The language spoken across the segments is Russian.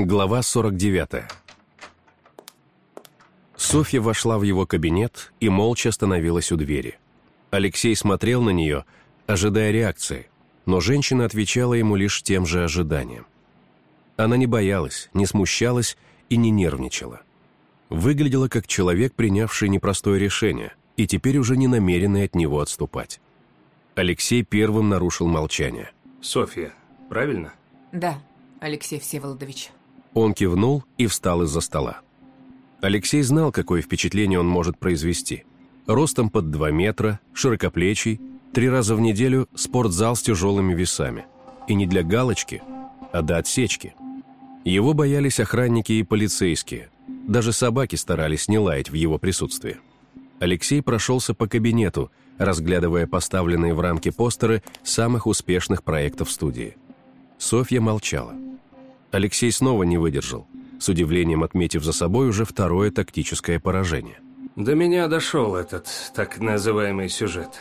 Глава 49 Софья вошла в его кабинет и молча остановилась у двери. Алексей смотрел на нее, ожидая реакции, но женщина отвечала ему лишь тем же ожиданием. Она не боялась, не смущалась и не нервничала. Выглядела как человек, принявший непростое решение, и теперь уже не намеренный от него отступать. Алексей первым нарушил молчание. Софья, правильно? Да, Алексей Всеволодович. Он кивнул и встал из-за стола. Алексей знал, какое впечатление он может произвести. Ростом под 2 метра, широкоплечий, три раза в неделю спортзал с тяжелыми весами. И не для галочки, а до отсечки. Его боялись охранники и полицейские. Даже собаки старались не лаять в его присутствии. Алексей прошелся по кабинету, разглядывая поставленные в рамки постеры самых успешных проектов студии. Софья молчала. Алексей снова не выдержал, с удивлением отметив за собой уже второе тактическое поражение. До меня дошел этот так называемый сюжет.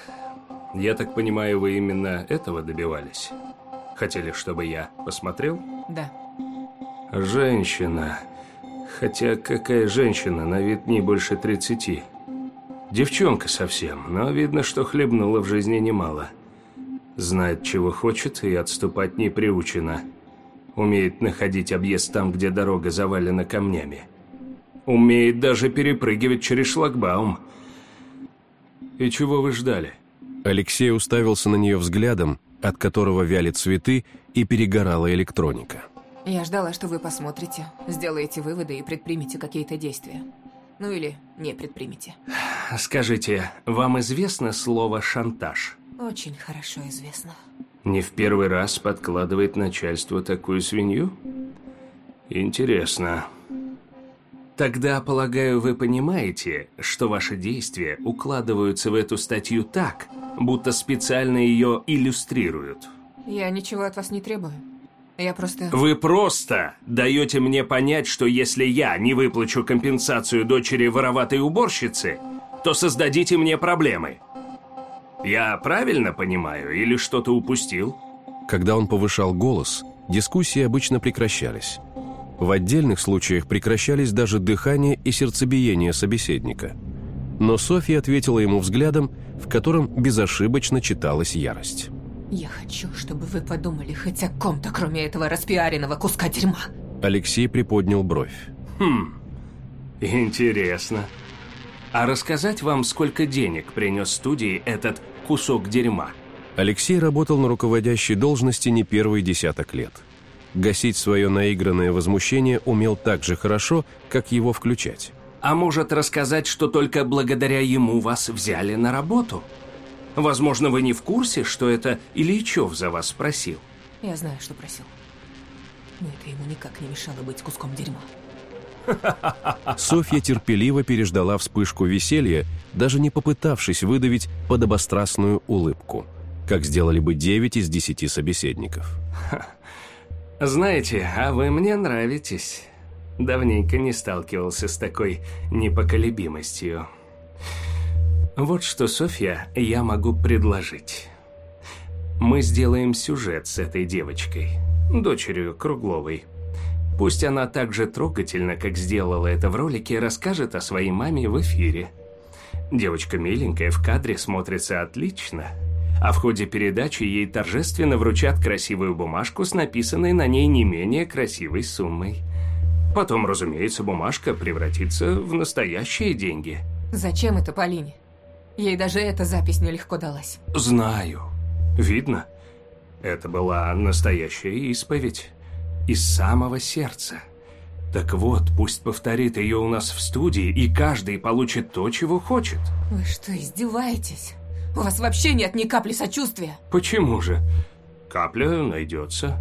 Я так понимаю, вы именно этого добивались? Хотели, чтобы я посмотрел? Да. Женщина. Хотя какая женщина, на вид не больше тридцати. Девчонка совсем, но видно, что хлебнула в жизни немало. Знает, чего хочет, и отступать не приучена. Умеет находить объезд там, где дорога завалена камнями. Умеет даже перепрыгивать через шлагбаум. И чего вы ждали? Алексей уставился на нее взглядом, от которого вяли цветы и перегорала электроника. Я ждала, что вы посмотрите, сделаете выводы и предпримете какие-то действия. Ну или не предпримете. Скажите, вам известно слово «шантаж»? Очень хорошо известно. Не в первый раз подкладывает начальство такую свинью? Интересно. Тогда, полагаю, вы понимаете, что ваши действия укладываются в эту статью так, будто специально ее иллюстрируют. Я ничего от вас не требую. Я просто... Вы просто даете мне понять, что если я не выплачу компенсацию дочери вороватой уборщицы, то создадите мне проблемы. Я правильно понимаю или что-то упустил? Когда он повышал голос, дискуссии обычно прекращались. В отдельных случаях прекращались даже дыхание и сердцебиение собеседника. Но Софья ответила ему взглядом, в котором безошибочно читалась ярость. Я хочу, чтобы вы подумали хоть о ком-то, кроме этого распиаренного куска дерьма. Алексей приподнял бровь. Хм, интересно. А рассказать вам, сколько денег принес студии этот кусок дерьма? Алексей работал на руководящей должности не первый десяток лет. Гасить свое наигранное возмущение умел так же хорошо, как его включать. А может рассказать, что только благодаря ему вас взяли на работу? Возможно, вы не в курсе, что это Ильичев за вас просил. Я знаю, что просил. Но это ему никак не мешало быть куском дерьма. Софья терпеливо переждала вспышку веселья, даже не попытавшись выдавить подобострастную улыбку, как сделали бы 9 из 10 собеседников. Знаете, а вы мне нравитесь. Давненько не сталкивался с такой непоколебимостью. Вот что, Софья, я могу предложить. Мы сделаем сюжет с этой девочкой, дочерью Кругловой. Пусть она так же трогательно, как сделала это в ролике, расскажет о своей маме в эфире. Девочка миленькая, в кадре смотрится отлично. А в ходе передачи ей торжественно вручат красивую бумажку с написанной на ней не менее красивой суммой. Потом, разумеется, бумажка превратится в настоящие деньги. Зачем это Полине? Ей даже эта запись нелегко далась. Знаю. Видно? Это была настоящая исповедь из самого сердца. Так вот, пусть повторит ее у нас в студии, и каждый получит то, чего хочет. Вы что, издеваетесь? У вас вообще нет ни капли сочувствия. Почему же? Капля найдется.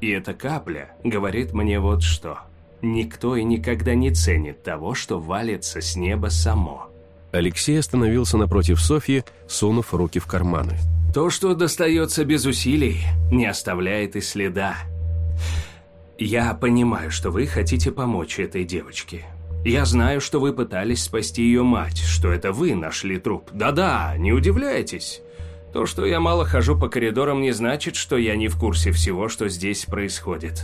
И эта капля говорит мне вот что. Никто и никогда не ценит того, что валится с неба само. Алексей остановился напротив Софьи, сунув руки в карманы. То, что достается без усилий, не оставляет и следа. Я понимаю, что вы хотите помочь этой девочке. Я знаю, что вы пытались спасти ее мать, что это вы нашли труп. Да-да, не удивляйтесь. То, что я мало хожу по коридорам, не значит, что я не в курсе всего, что здесь происходит.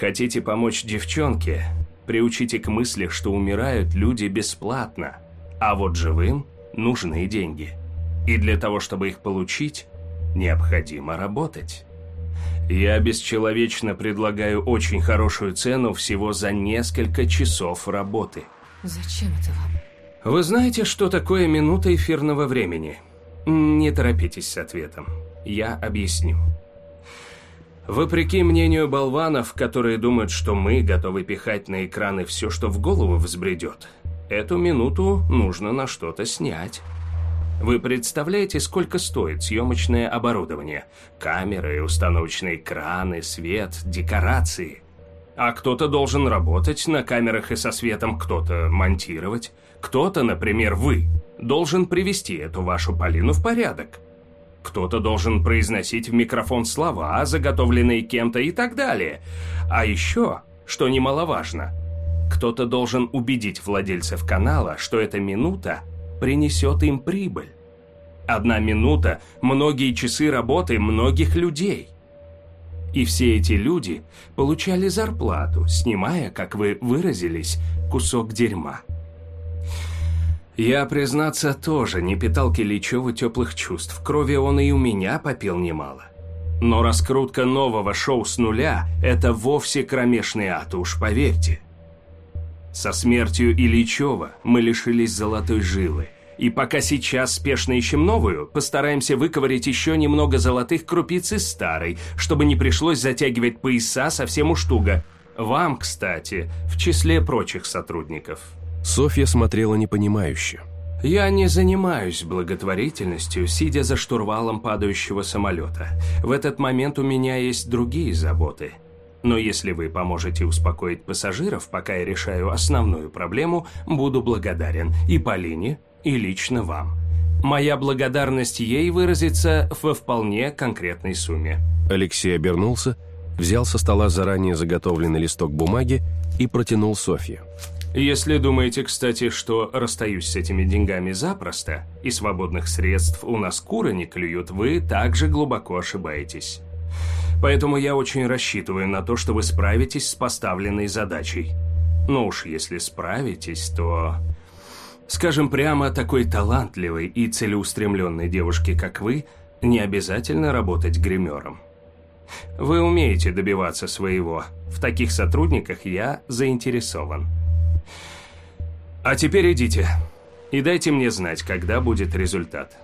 Хотите помочь девчонке? Приучите к мысли, что умирают люди бесплатно, а вот живым нужны деньги. И для того, чтобы их получить, необходимо работать. Я бесчеловечно предлагаю очень хорошую цену всего за несколько часов работы. Зачем это вам? Вы знаете, что такое минута эфирного времени? Не торопитесь с ответом. Я объясню. Вопреки мнению болванов, которые думают, что мы готовы пихать на экраны все, что в голову взбредет, эту минуту нужно на что-то снять. Вы представляете, сколько стоит съемочное оборудование? Камеры, установочные краны, свет, декорации. А кто-то должен работать на камерах и со светом, кто-то монтировать. Кто-то, например, вы, должен привести эту вашу Полину в порядок. Кто-то должен произносить в микрофон слова, заготовленные кем-то и так далее. А еще, что немаловажно, кто-то должен убедить владельцев канала, что эта минута принесет им прибыль. Одна минута – многие часы работы многих людей. И все эти люди получали зарплату, снимая, как вы выразились, кусок дерьма. Я, признаться, тоже не питал Киличеву теплых чувств. Крови он и у меня попил немало. Но раскрутка нового шоу с нуля – это вовсе кромешный ад, уж поверьте. Со смертью Ильичева мы лишились золотой жилы. И пока сейчас спешно ищем новую, постараемся выковырять еще немного золотых крупиц из старой, чтобы не пришлось затягивать пояса совсем уж туго. Вам, кстати, в числе прочих сотрудников. Софья смотрела непонимающе. Я не занимаюсь благотворительностью, сидя за штурвалом падающего самолета. В этот момент у меня есть другие заботы – но если вы поможете успокоить пассажиров, пока я решаю основную проблему, буду благодарен и Полине, и лично вам. Моя благодарность ей выразится во вполне конкретной сумме. Алексей обернулся, взял со стола заранее заготовленный листок бумаги и протянул Софье. Если думаете, кстати, что расстаюсь с этими деньгами запросто, и свободных средств у нас куры не клюют, вы также глубоко ошибаетесь. Поэтому я очень рассчитываю на то, что вы справитесь с поставленной задачей. Но уж если справитесь, то... Скажем прямо, такой талантливой и целеустремленной девушке, как вы, не обязательно работать гримером. Вы умеете добиваться своего. В таких сотрудниках я заинтересован. А теперь идите. И дайте мне знать, когда будет результат.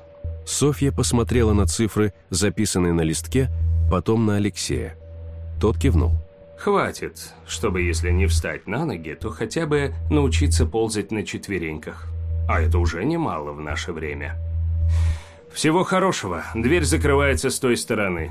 Софья посмотрела на цифры, записанные на листке, потом на Алексея. Тот кивнул. «Хватит, чтобы, если не встать на ноги, то хотя бы научиться ползать на четвереньках. А это уже немало в наше время. Всего хорошего. Дверь закрывается с той стороны.